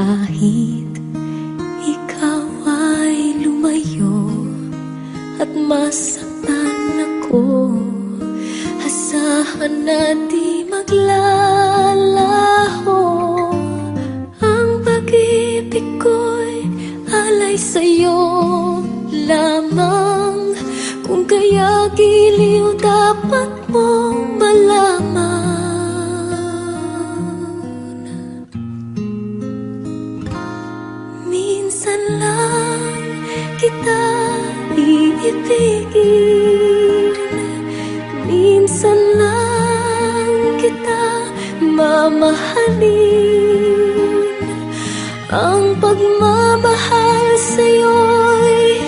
Kahit ikaw ay lumayo at masaktan ako, asahan na di maglalaho. Ang pag-ibig ko'y alay sa'yo lamang, kung kaya giliw dapat mo kita iibigin Minsan lang kita mamahalin. Ang pagmamahal sa'yo'y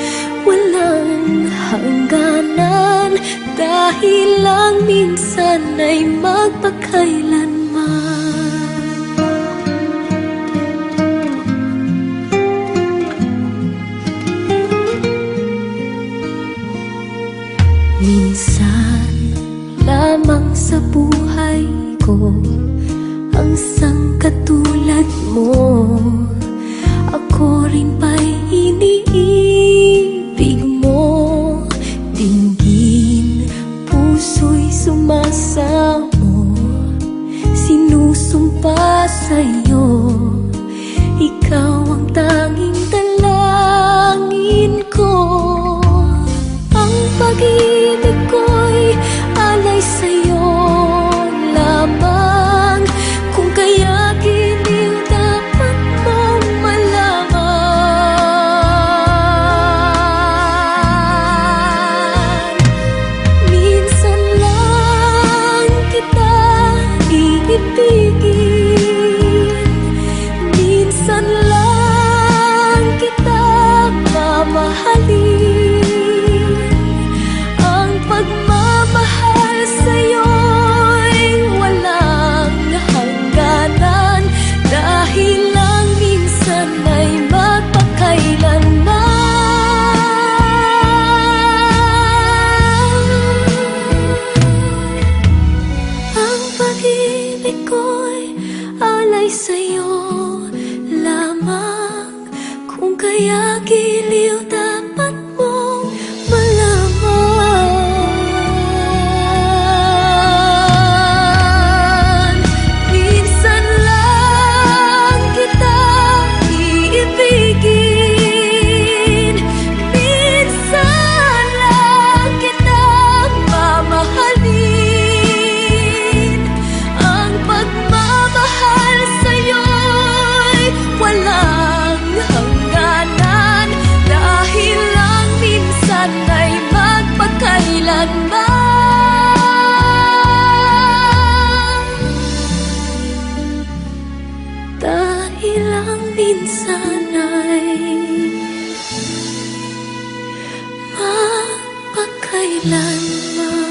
walang hangganan. Dahil lang minsan ay magpakailanman Minsan lamang sa buhay ko Ang sangkatulad mo. Ako rin ba'y iniibig mo. Dinggin, puso'y sumasamo. Sinusumpa sa'yo. Ikaw ang tanging dalangin lang minsan ay magpakailanman